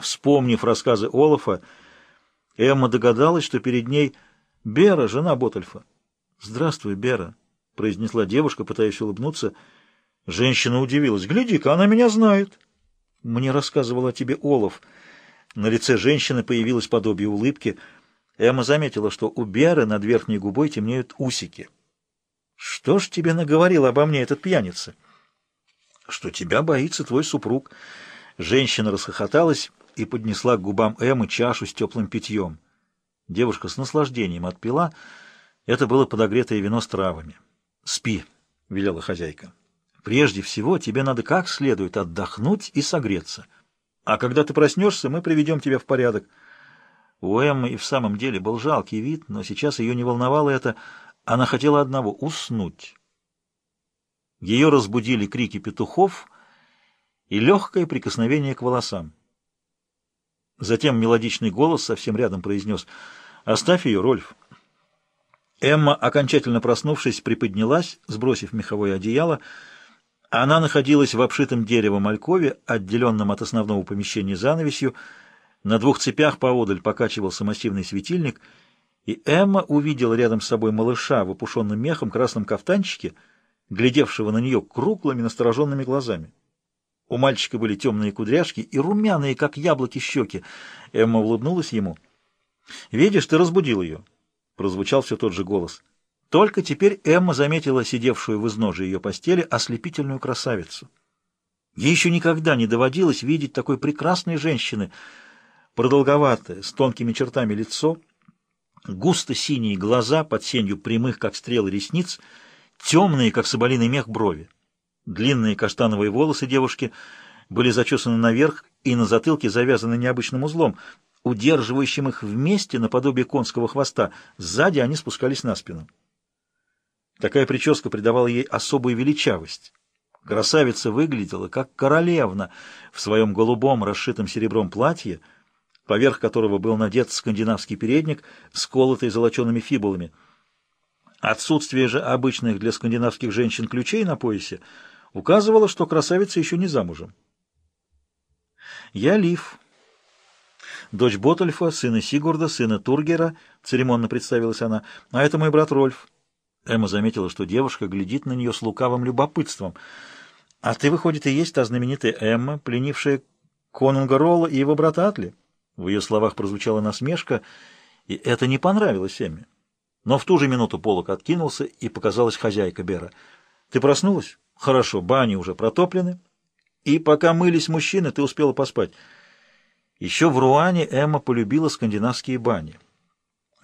Вспомнив рассказы Олафа, Эмма догадалась, что перед ней Бера, жена Ботальфа. «Здравствуй, Бера», — произнесла девушка, пытаясь улыбнуться. Женщина удивилась. «Гляди-ка, она меня знает». «Мне рассказывал о тебе Олаф». На лице женщины появилось подобие улыбки. Эмма заметила, что у Беры над верхней губой темнеют усики. «Что ж тебе наговорил обо мне этот пьяница?» «Что тебя боится твой супруг». Женщина расхохоталась и поднесла к губам Эммы чашу с теплым питьем. Девушка с наслаждением отпила. Это было подогретое вино с травами. «Спи», — велела хозяйка. «Прежде всего тебе надо как следует отдохнуть и согреться. А когда ты проснешься, мы приведем тебя в порядок». У Эммы и в самом деле был жалкий вид, но сейчас ее не волновало это. Она хотела одного — уснуть. Ее разбудили крики петухов и легкое прикосновение к волосам. Затем мелодичный голос совсем рядом произнес «Оставь ее, Рольф». Эмма, окончательно проснувшись, приподнялась, сбросив меховое одеяло. Она находилась в обшитом деревом алькове, отделенном от основного помещения занавесью. На двух цепях поодаль покачивался массивный светильник, и Эмма увидела рядом с собой малыша в опушенном мехом красном кафтанчике, глядевшего на нее круглыми настороженными глазами. У мальчика были темные кудряшки и румяные, как яблоки, щеки. Эмма улыбнулась ему. «Видишь, ты разбудил ее», — прозвучал все тот же голос. Только теперь Эмма заметила сидевшую в изножии ее постели ослепительную красавицу. Ей еще никогда не доводилось видеть такой прекрасной женщины. Продолговатое, с тонкими чертами лицо, густо синие глаза под сенью прямых, как стрелы ресниц, темные, как соболиный мех, брови. Длинные каштановые волосы девушки были зачесаны наверх и на затылке завязаны необычным узлом, удерживающим их вместе наподобие конского хвоста. Сзади они спускались на спину. Такая прическа придавала ей особую величавость. Красавица выглядела как королевна в своем голубом, расшитом серебром платье, поверх которого был надет скандинавский передник, сколотый золочеными фибулами. Отсутствие же обычных для скандинавских женщин ключей на поясе — указывало, что красавица еще не замужем. «Я Лив, дочь Ботальфа, сына Сигурда, сына Тургера», — церемонно представилась она, — «а это мой брат Рольф». Эмма заметила, что девушка глядит на нее с лукавым любопытством. «А ты, выходит, и есть та знаменитая Эмма, пленившая конунга Ролла и его брата Атли?» В ее словах прозвучала насмешка, и это не понравилось Эмме. Но в ту же минуту полок откинулся, и показалась хозяйка Бера. «Ты проснулась?» Хорошо, бани уже протоплены, и пока мылись мужчины, ты успела поспать. Еще в Руане Эмма полюбила скандинавские бани.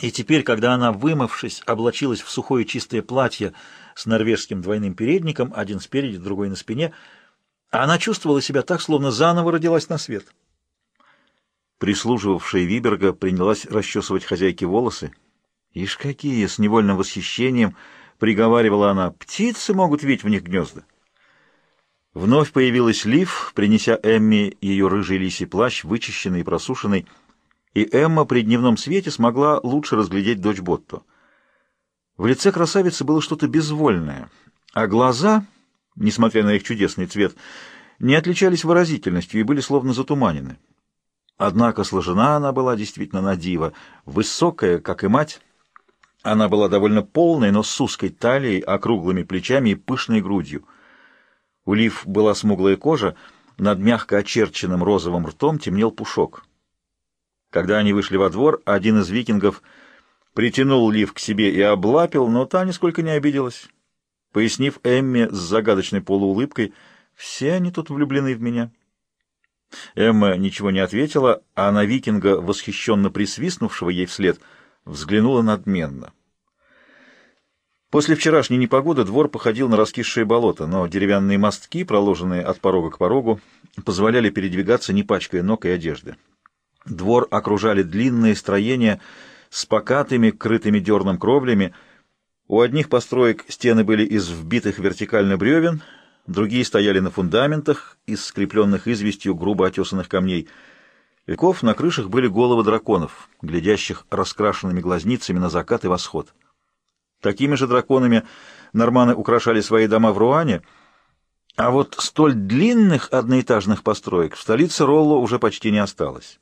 И теперь, когда она, вымывшись, облачилась в сухое чистое платье с норвежским двойным передником, один спереди, другой на спине, она чувствовала себя так, словно заново родилась на свет. Прислуживавшая Виберга принялась расчесывать хозяйке волосы. Ишь какие, с невольным восхищением —— приговаривала она, — птицы могут видеть в них гнезда. Вновь появилась Лив, принеся Эмме ее рыжий лисий плащ, вычищенный и просушенный, и Эмма при дневном свете смогла лучше разглядеть дочь Ботто. В лице красавицы было что-то безвольное, а глаза, несмотря на их чудесный цвет, не отличались выразительностью и были словно затуманены. Однако сложена она была действительно на диво, высокая, как и мать, она была довольно полной, но с узкой талией, округлыми плечами и пышной грудью. У Лив была смуглая кожа, над мягко очерченным розовым ртом темнел пушок. Когда они вышли во двор, один из викингов притянул Лив к себе и облапил, но та нисколько не обиделась, пояснив Эмме с загадочной полуулыбкой, «Все они тут влюблены в меня». Эмма ничего не ответила, а на викинга, восхищенно присвистнувшего ей вслед, взглянула надменно. После вчерашней непогоды двор походил на раскисшее болото, но деревянные мостки, проложенные от порога к порогу, позволяли передвигаться, не пачкая ног и одежды. Двор окружали длинные строения с покатыми, крытыми дерном кровлями. У одних построек стены были из вбитых вертикально бревен, другие стояли на фундаментах из скрепленных известью грубо отесанных камней. Веков на крышах были головы драконов, глядящих раскрашенными глазницами на закат и восход. Такими же драконами норманы украшали свои дома в Руане, А вот столь длинных одноэтажных построек в столице Ролло уже почти не осталось.